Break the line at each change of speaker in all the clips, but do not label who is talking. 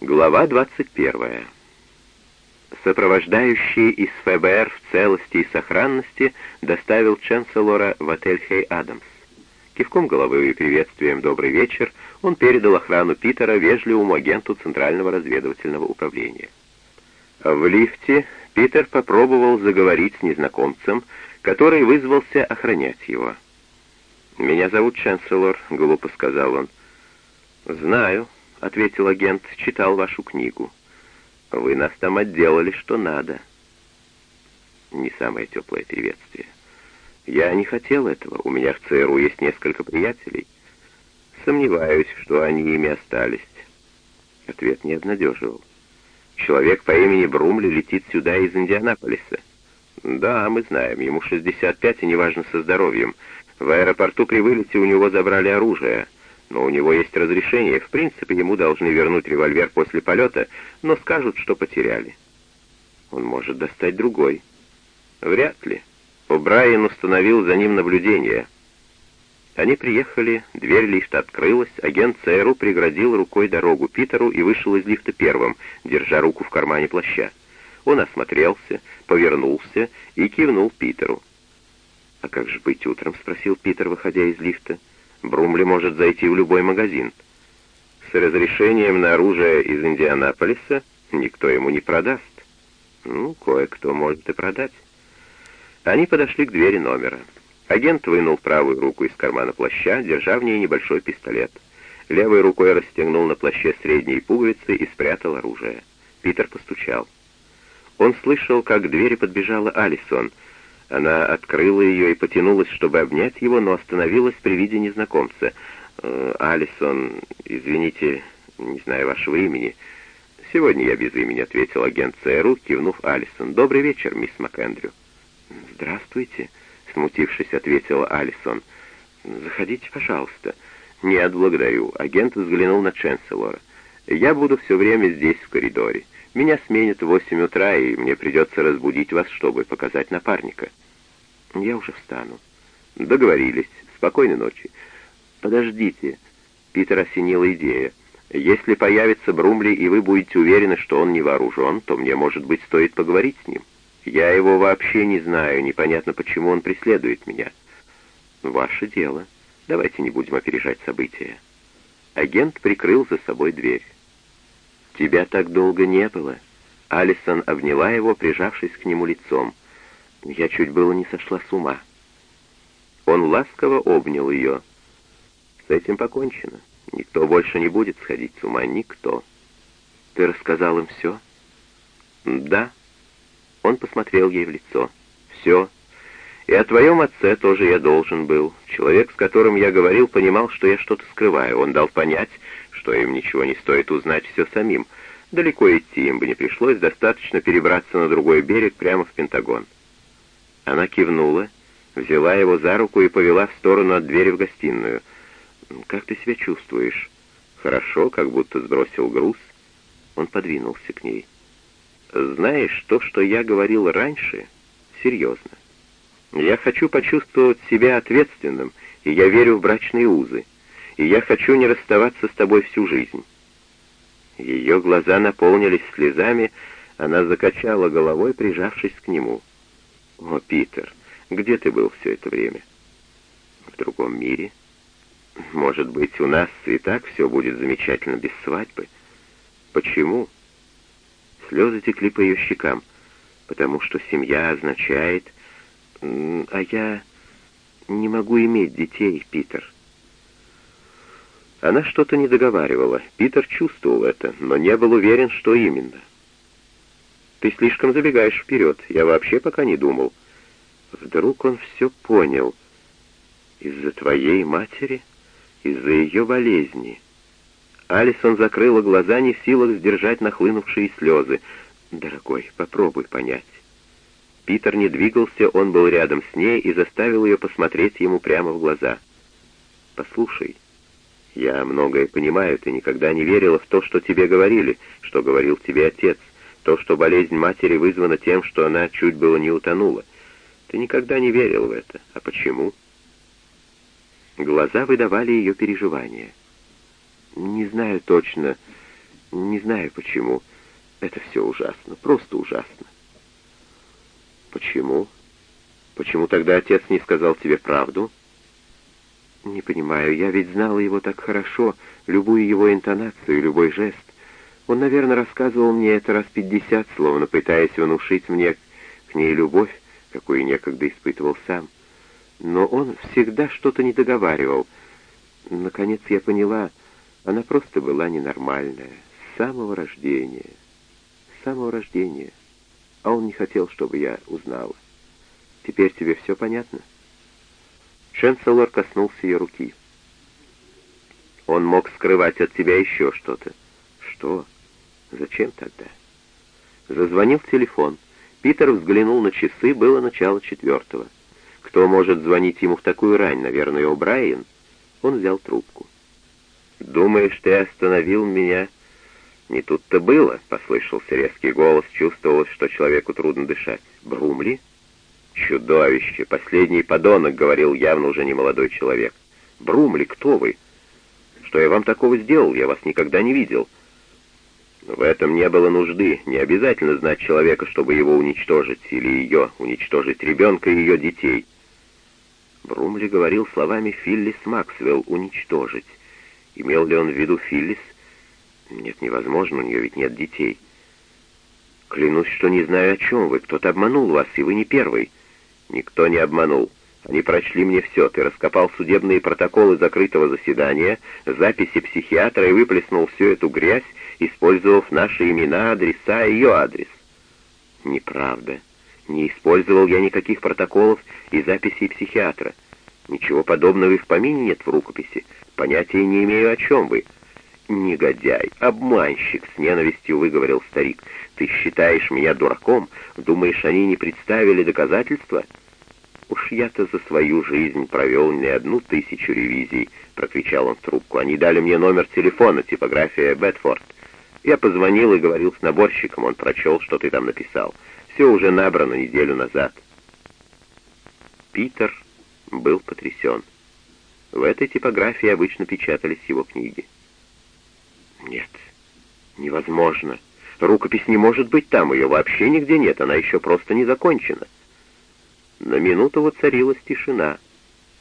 Глава 21. Сопровождающий из ФБР в целости и сохранности доставил Ченселора в отель Хей Адамс. Кивком головы и приветствием «Добрый вечер» он передал охрану Питера вежливому агенту Центрального разведывательного управления. В лифте Питер попробовал заговорить с незнакомцем, который вызвался охранять его. «Меня зовут Ченселор», — глупо сказал он. «Знаю», — ответил агент, — «читал вашу книгу. Вы нас там отделали, что надо». Не самое теплое приветствие. «Я не хотел этого. У меня в ЦРУ есть несколько приятелей. Сомневаюсь, что они ими остались». Ответ не обнадеживал. «Человек по имени Брумли летит сюда из Индианаполиса». «Да, мы знаем. Ему 65, и неважно со здоровьем. В аэропорту при вылете у него забрали оружие» но у него есть разрешение. В принципе, ему должны вернуть револьвер после полета, но скажут, что потеряли. Он может достать другой. Вряд ли. О'Брайен установил за ним наблюдение. Они приехали, дверь лифта открылась, агент ЦРУ преградил рукой дорогу Питеру и вышел из лифта первым, держа руку в кармане плаща. Он осмотрелся, повернулся и кивнул Питеру. «А как же быть утром?» — спросил Питер, выходя из лифта. — Брумли может зайти в любой магазин. С разрешением на оружие из Индианаполиса никто ему не продаст. Ну, кое-кто может и продать. Они подошли к двери номера. Агент вынул правую руку из кармана плаща, держа в ней небольшой пистолет. Левой рукой расстегнул на плаще средние пуговицы и спрятал оружие. Питер постучал. Он слышал, как к двери подбежала Алисон — она открыла ее и потянулась, чтобы обнять его, но остановилась при виде незнакомца. «Э, «Алисон, извините, не знаю вашего имени». «Сегодня я без имени», — ответил агент ЦРУ, кивнув Алисон. «Добрый вечер, мисс МакЭндрю». «Здравствуйте», — смутившись, ответила Алисон. «Заходите, пожалуйста». «Нет, благодарю». Агент взглянул на Ченселора. «Я буду все время здесь, в коридоре. Меня сменят в восемь утра, и мне придется разбудить вас, чтобы показать напарника». «Я уже встану». «Договорились. Спокойной ночи». «Подождите». Питер осенила идея. «Если появится Брумли, и вы будете уверены, что он не вооружен, то мне, может быть, стоит поговорить с ним. Я его вообще не знаю, непонятно, почему он преследует меня». «Ваше дело. Давайте не будем опережать события». Агент прикрыл за собой дверь. «Тебя так долго не было». Алисон обняла его, прижавшись к нему лицом. Я чуть было не сошла с ума. Он ласково обнял ее. С этим покончено. Никто больше не будет сходить с ума, никто. Ты рассказал им все? Да. Он посмотрел ей в лицо. Все. И о твоем отце тоже я должен был. Человек, с которым я говорил, понимал, что я что-то скрываю. Он дал понять, что им ничего не стоит узнать все самим. Далеко идти им бы не пришлось, достаточно перебраться на другой берег прямо в Пентагон. Она кивнула, взяла его за руку и повела в сторону от двери в гостиную. «Как ты себя чувствуешь?» «Хорошо, как будто сбросил груз». Он подвинулся к ней. «Знаешь, то, что я говорил раньше, серьезно. Я хочу почувствовать себя ответственным, и я верю в брачные узы, и я хочу не расставаться с тобой всю жизнь». Ее глаза наполнились слезами, она закачала головой, прижавшись к нему. «О, Питер, где ты был все это время?» «В другом мире. Может быть, у нас и так все будет замечательно без свадьбы. Почему?» Слезы текли по ее щекам. «Потому что семья означает...» «А я не могу иметь детей, Питер». Она что-то не договаривала. Питер чувствовал это, но не был уверен, что именно. Ты слишком забегаешь вперед. Я вообще пока не думал. Вдруг он все понял. Из-за твоей матери? Из-за ее болезни? Алисон закрыла глаза, не в силах сдержать нахлынувшие слезы. «Дорогой, попробуй понять». Питер не двигался, он был рядом с ней и заставил ее посмотреть ему прямо в глаза. «Послушай, я многое понимаю, ты никогда не верила в то, что тебе говорили, что говорил тебе отец. То, что болезнь матери вызвана тем, что она чуть было не утонула. Ты никогда не верил в это. А почему? Глаза выдавали ее переживания. Не знаю точно. Не знаю почему. Это все ужасно, просто ужасно. Почему? Почему тогда отец не сказал тебе правду? Не понимаю, я ведь знала его так хорошо, любую его интонацию, любой жест. Он, наверное, рассказывал мне это раз пятьдесят, словно пытаясь внушить мне к ней любовь, какую некогда испытывал сам. Но он всегда что-то не договаривал. Наконец я поняла, она просто была ненормальная, с самого рождения. С самого рождения. А он не хотел, чтобы я узнала. Теперь тебе все понятно?» Ченселор коснулся ее руки. «Он мог скрывать от тебя еще что-то». «Что? Зачем тогда?» Зазвонил телефон. Питер взглянул на часы, было начало четвертого. Кто может звонить ему в такую рань? Наверное, О'Брайен. Он взял трубку. «Думаешь, ты остановил меня?» «Не тут-то было», — послышался резкий голос, чувствовалось, что человеку трудно дышать. «Брумли?» «Чудовище! Последний подонок!» — говорил явно уже не молодой человек. «Брумли, кто вы? Что я вам такого сделал? Я вас никогда не видел». В этом не было нужды. Не обязательно знать человека, чтобы его уничтожить, или ее уничтожить, ребенка и ее детей. Брумли говорил словами Филлис Максвелл «уничтожить». Имел ли он в виду Филлис? Нет, невозможно, у нее ведь нет детей. Клянусь, что не знаю, о чем вы. Кто-то обманул вас, и вы не первый. Никто не обманул. Они прочли мне все. Ты раскопал судебные протоколы закрытого заседания, записи психиатра и выплеснул всю эту грязь, использовав наши имена, адреса и ее адрес. Неправда. Не использовал я никаких протоколов и записей психиатра. Ничего подобного и в помине нет в рукописи. Понятия не имею, о чем вы. «Негодяй, обманщик!» — с ненавистью выговорил старик. «Ты считаешь меня дураком? Думаешь, они не представили доказательства?» «Уж я-то за свою жизнь провел не одну тысячу ревизий», — прокричал он в трубку. «Они дали мне номер телефона, типография Бетфорд. Я позвонил и говорил с наборщиком, он прочел, что ты там написал. Все уже набрано неделю назад». Питер был потрясен. В этой типографии обычно печатались его книги. Нет, невозможно. Рукопись не может быть там, ее вообще нигде нет, она еще просто не закончена. На минуту воцарилась тишина.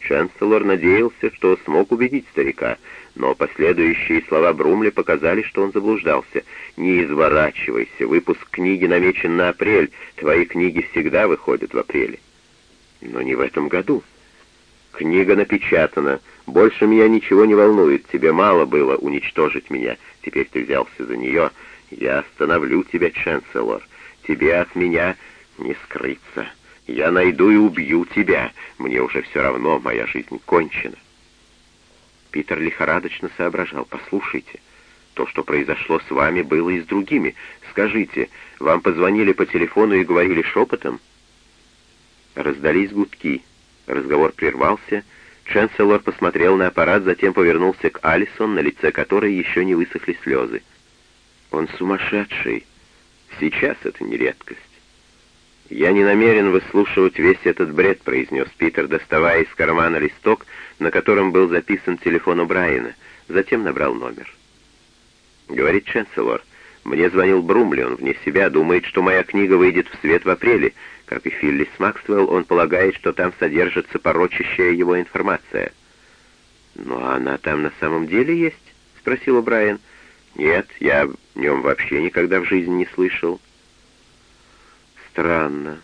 Чанселор надеялся, что смог убедить старика, но последующие слова Брумли показали, что он заблуждался. «Не изворачивайся, выпуск книги намечен на апрель, твои книги всегда выходят в апреле». «Но не в этом году». «Книга напечатана, больше меня ничего не волнует, тебе мало было уничтожить меня, теперь ты взялся за нее. Я остановлю тебя, Ченселор, тебе от меня не скрыться». Я найду и убью тебя. Мне уже все равно, моя жизнь кончена. Питер лихорадочно соображал. Послушайте, то, что произошло с вами, было и с другими. Скажите, вам позвонили по телефону и говорили шепотом? Раздались гудки. Разговор прервался. Ченселор посмотрел на аппарат, затем повернулся к Алисон, на лице которой еще не высохли слезы. «Он сумасшедший. Сейчас это не редкость. «Я не намерен выслушивать весь этот бред», — произнес Питер, доставая из кармана листок, на котором был записан телефон у Брайана. Затем набрал номер. Говорит Ченселор, «Мне звонил Брумли, он вне себя, думает, что моя книга выйдет в свет в апреле. Как и Филлис Максвелл, он полагает, что там содержится порочащая его информация». «Но она там на самом деле есть?» — спросил Брайан. «Нет, я о нем вообще никогда в жизни не слышал». Странно.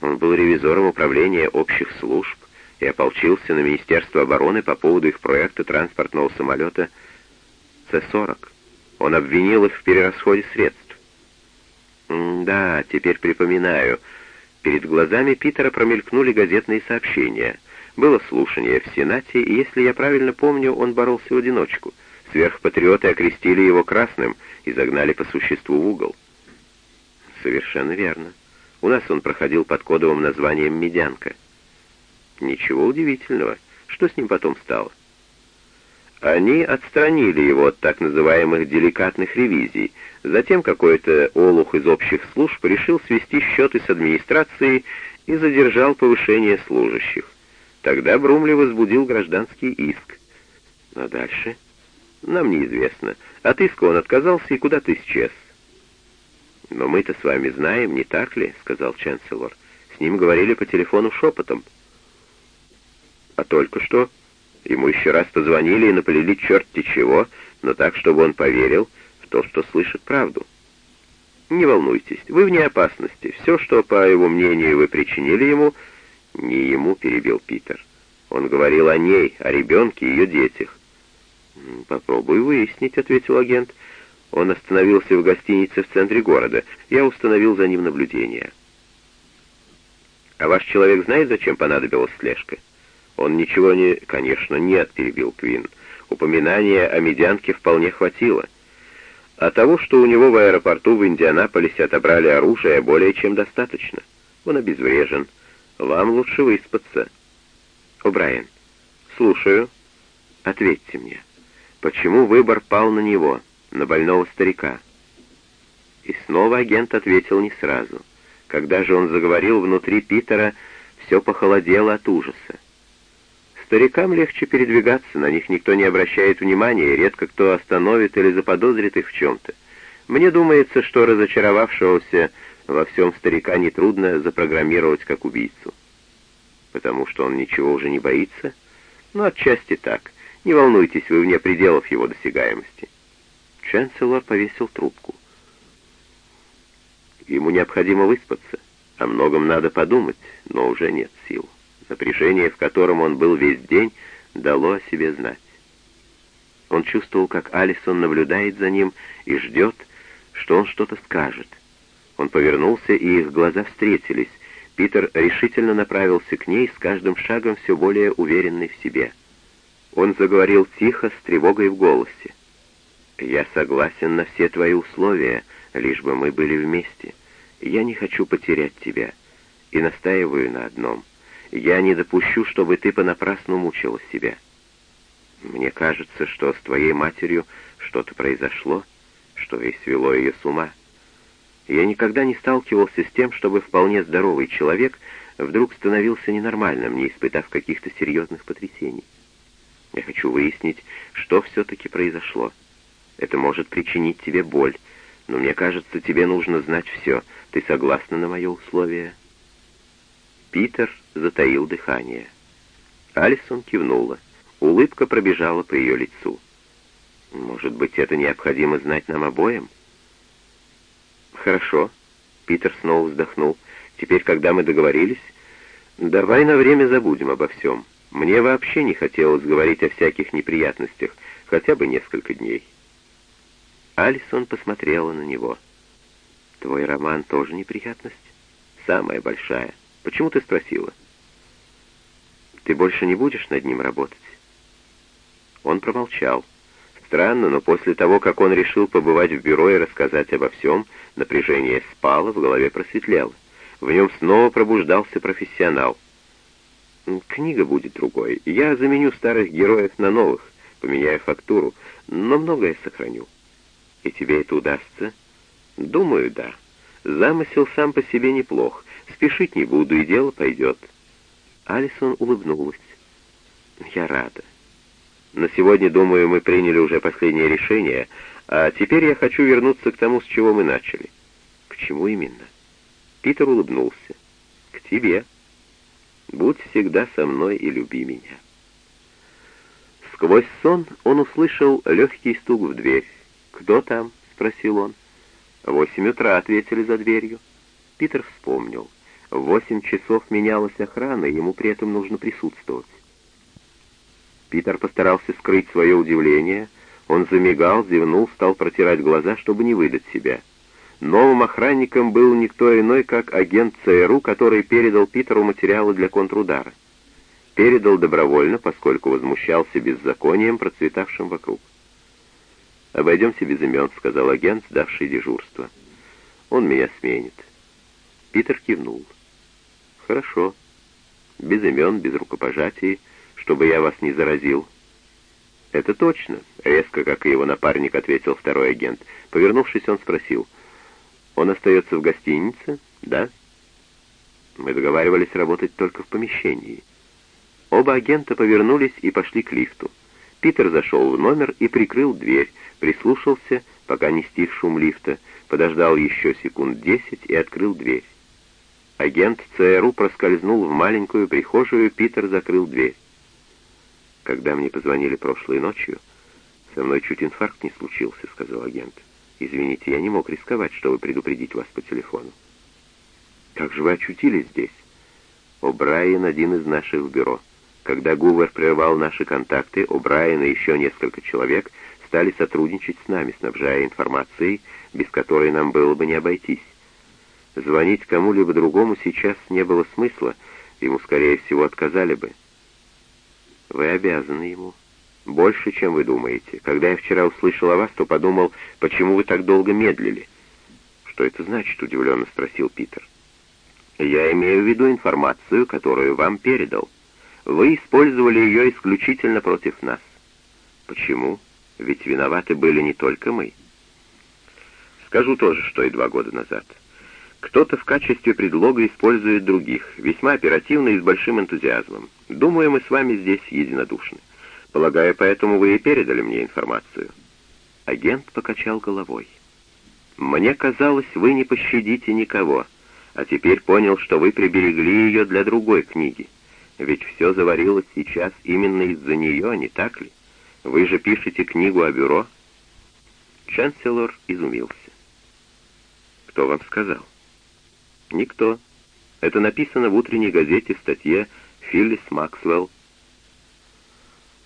Он был ревизором управления общих служб и ополчился на Министерство обороны по поводу их проекта транспортного самолета С-40. Он обвинил их в перерасходе средств. да, теперь припоминаю. Перед глазами Питера промелькнули газетные сообщения. Было слушание в Сенате, и, если я правильно помню, он боролся в одиночку. Сверхпатриоты окрестили его красным и загнали по существу в угол. Совершенно верно. У нас он проходил под кодовым названием «Медянка». Ничего удивительного. Что с ним потом стало? Они отстранили его от так называемых деликатных ревизий. Затем какой-то олух из общих служб решил свести счеты с администрацией и задержал повышение служащих. Тогда Брумли возбудил гражданский иск. А дальше? Нам неизвестно. От иска он отказался, и куда ты исчез?» «Но мы-то с вами знаем, не так ли?» — сказал Ченселор. «С ним говорили по телефону шепотом». «А только что?» Ему еще раз позвонили и напалили черти чего, но так, чтобы он поверил в то, что слышит правду. Не волнуйтесь, вы вне опасности. Все, что, по его мнению, вы причинили ему, не ему, перебил Питер. Он говорил о ней, о ребенке и ее детях. «Попробую выяснить», — ответил агент. Он остановился в гостинице в центре города. Я установил за ним наблюдение. «А ваш человек знает, зачем понадобилась слежка?» «Он ничего не...» «Конечно, нет», — перебил Квин. «Упоминания о медянке вполне хватило. А того, что у него в аэропорту в Индианаполисе отобрали оружие, более чем достаточно. Он обезврежен. Вам лучше выспаться». «О'Брайен, слушаю. Ответьте мне, почему выбор пал на него, на больного старика?» И снова агент ответил не сразу. Когда же он заговорил внутри Питера, все похолодело от ужаса. Старикам легче передвигаться, на них никто не обращает внимания, редко кто остановит или заподозрит их в чем-то. Мне думается, что разочаровавшегося во всем старика нетрудно запрограммировать как убийцу. Потому что он ничего уже не боится? Ну, отчасти так. Не волнуйтесь, вы вне пределов его досягаемости. Чанселор повесил трубку. Ему необходимо выспаться. О многом надо подумать, но уже нет сил. Напряжение, в котором он был весь день, дало о себе знать. Он чувствовал, как Алисон наблюдает за ним и ждет, что он что-то скажет. Он повернулся, и их глаза встретились. Питер решительно направился к ней, с каждым шагом все более уверенный в себе. Он заговорил тихо, с тревогой в голосе. «Я согласен на все твои условия, лишь бы мы были вместе. Я не хочу потерять тебя и настаиваю на одном — я не допущу, чтобы ты понапрасну мучила себя. Мне кажется, что с твоей матерью что-то произошло, что и свело ее с ума. Я никогда не сталкивался с тем, чтобы вполне здоровый человек вдруг становился ненормальным, не испытав каких-то серьезных потрясений. Я хочу выяснить, что все-таки произошло. Это может причинить тебе боль, но мне кажется, тебе нужно знать все. Ты согласна на мое условие?» Питер затаил дыхание. Алисон кивнула. Улыбка пробежала по ее лицу. «Может быть, это необходимо знать нам обоим?» «Хорошо», — Питер снова вздохнул. «Теперь, когда мы договорились, давай на время забудем обо всем. Мне вообще не хотелось говорить о всяких неприятностях, хотя бы несколько дней». Алисон посмотрела на него. «Твой роман тоже неприятность? Самая большая». Почему ты спросила? Ты больше не будешь над ним работать? Он промолчал. Странно, но после того, как он решил побывать в бюро и рассказать обо всем, напряжение спало, в голове просветлело. В нем снова пробуждался профессионал. Книга будет другой. Я заменю старых героев на новых, поменяю фактуру, но многое сохраню. И тебе это удастся? Думаю, да. Замысел сам по себе неплох. Спешить не буду, и дело пойдет». Алисон улыбнулась. «Я рада. На сегодня, думаю, мы приняли уже последнее решение, а теперь я хочу вернуться к тому, с чего мы начали». «К чему именно?» Питер улыбнулся. «К тебе. Будь всегда со мной и люби меня». Сквозь сон он услышал легкий стук в дверь. «Кто там?» — спросил он. «Восемь утра», — ответили за дверью. Питер вспомнил. В восемь часов менялась охрана, ему при этом нужно присутствовать. Питер постарался скрыть свое удивление. Он замигал, зевнул, стал протирать глаза, чтобы не выдать себя. Новым охранником был никто иной, как агент ЦРУ, который передал Питеру материалы для контрудара. Передал добровольно, поскольку возмущался беззаконием, процветавшим вокруг. «Обойдемся без имен», — сказал агент, сдавший дежурство. «Он меня сменит». Питер кивнул. «Хорошо. Без имен, без рукопожатий, чтобы я вас не заразил». «Это точно», — резко, как и его напарник, ответил второй агент. Повернувшись, он спросил. «Он остается в гостинице?» «Да». Мы договаривались работать только в помещении. Оба агента повернулись и пошли к лифту. Питер зашел в номер и прикрыл дверь, прислушался, пока не стих шум лифта, подождал еще секунд десять и открыл дверь. Агент ЦРУ проскользнул в маленькую прихожую, Питер закрыл дверь. Когда мне позвонили прошлой ночью, со мной чуть инфаркт не случился, сказал агент. Извините, я не мог рисковать, чтобы предупредить вас по телефону. Как же вы очутились здесь? О'Брайен один из наших бюро. Когда Гувер прервал наши контакты, О'Брайен и еще несколько человек стали сотрудничать с нами, снабжая информацией, без которой нам было бы не обойтись. Звонить кому-либо другому сейчас не было смысла, ему, скорее всего, отказали бы. Вы обязаны ему. Больше, чем вы думаете. Когда я вчера услышал о вас, то подумал, почему вы так долго медлили. Что это значит, удивленно спросил Питер. Я имею в виду информацию, которую вам передал. Вы использовали ее исключительно против нас. Почему? Ведь виноваты были не только мы. Скажу тоже, что и два года назад. Кто-то в качестве предлога использует других, весьма оперативно и с большим энтузиазмом. Думаю, мы с вами здесь единодушны. Полагаю, поэтому вы и передали мне информацию. Агент покачал головой. Мне казалось, вы не пощадите никого а теперь понял, что вы приберегли ее для другой книги. Ведь все заварилось сейчас именно из-за нее, не так ли? Вы же пишете книгу о бюро?» Чанселор изумился. «Кто вам сказал?» «Никто. Это написано в утренней газете в статье «Филлис Максвелл